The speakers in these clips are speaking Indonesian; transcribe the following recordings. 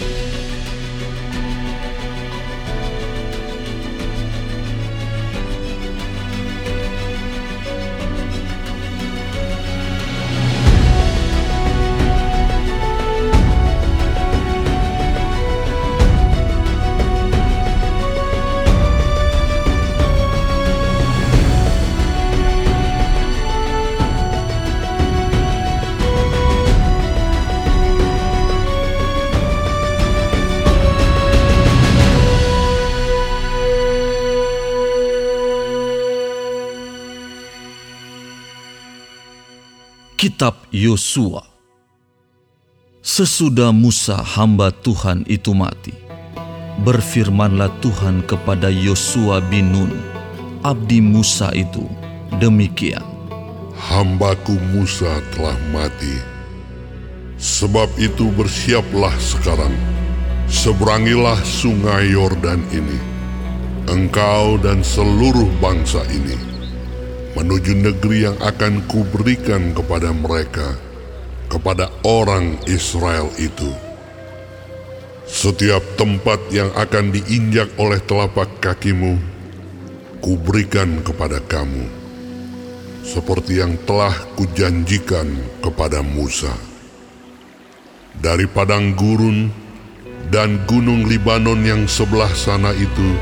Bye. Kitab Yosua Sesudah Musa hamba Tuhan itu mati, berfirmanlah Tuhan kepada Yosua bin Nun, abdi Musa itu, demikian. Hambaku Musa telah mati. Sebab itu bersiaplah sekarang. Seberangilah sungai Yordan ini. Engkau dan seluruh bangsa ini. Menuju negeri yang akan kuberikan kepada mereka. Kepada orang Israel itu. Setiap tempat yang akan diinjak oleh telapak kakimu, kuberikan kepada kamu seperti yang telah kujanjikan kepada Musa. Dari padang gurun dan gunung Libanon yang sebelah sana itu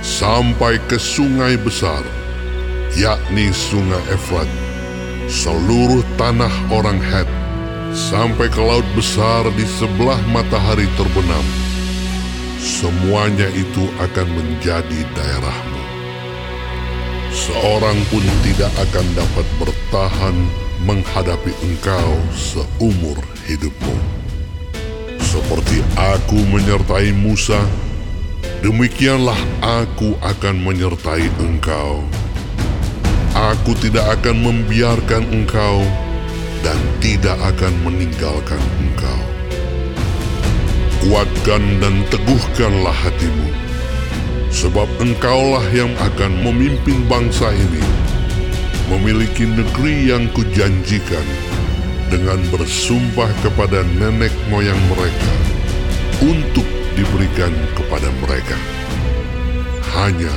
sampai ke sungai besar, yakni sungai Efrat, seluruh tanah orang Het, sampai ke laut besar di sebelah matahari terbenam. Semuanya itu akan menjadi daerahmu seorang pun tidak akan dapat bertahan menghadapi engkau seumur hidupmu. Seperti aku menyertai Musa, demikianlah aku akan menyertai engkau. Aku tidak akan membiarkan engkau dan tidak akan meninggalkan engkau. Kuatkan dan teguhkanlah hatimu sebab engkaulah yang akan memimpin bangsa ini memiliki negeri yang kujanjikan dengan bersumpah kepada nenek moyang mereka untuk diberikan kepada mereka. Hanya